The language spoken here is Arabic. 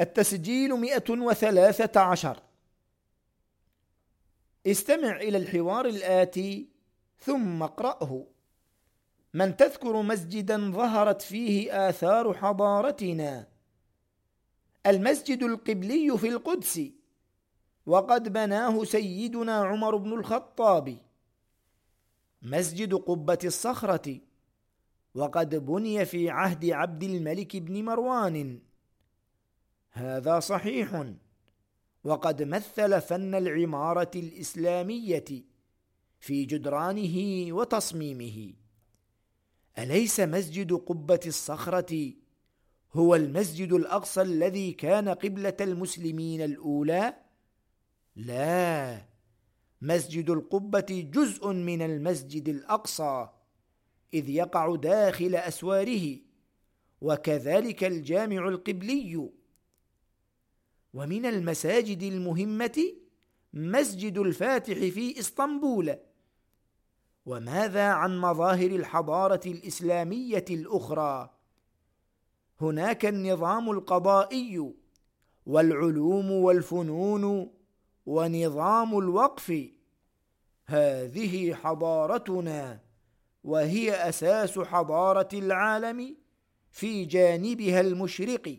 التسجيل مئة وثلاثة عشر. استمع إلى الحوار الآتي ثم اقرأه. من تذكر مسجدا ظهرت فيه آثار حضارتنا. المسجد القبلي في القدس. وقد بناه سيدنا عمر بن الخطاب. مسجد قبة الصخرة. وقد بني في عهد عبد الملك بن مروان. هذا صحيح. وقد مثل فن العمارة الإسلامية في جدرانه وتصميمه. أليس مسجد قبة الصخرة هو المسجد الأقصى الذي كان قبلة المسلمين الأولى؟ لا. مسجد القبة جزء من المسجد الأقصى إذ يقع داخل أسواره وكذلك الجامع القبلي. ومن المساجد المهمة مسجد الفاتح في إسطنبول. وماذا عن مظاهر الحضارة الإسلامية الأخرى؟ هناك النظام القضائي والعلوم والفنون ونظام الوقف. هذه حضارتنا وهي أساس حضارة العالم في جانبها المشرق.